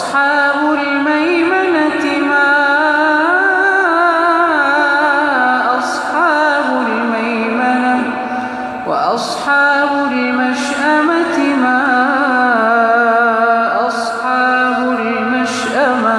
فأصحاب الميمنة ما أصحاب الميمنة وأصحاب المشأمة ما أصحاب المشأمة